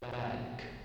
back.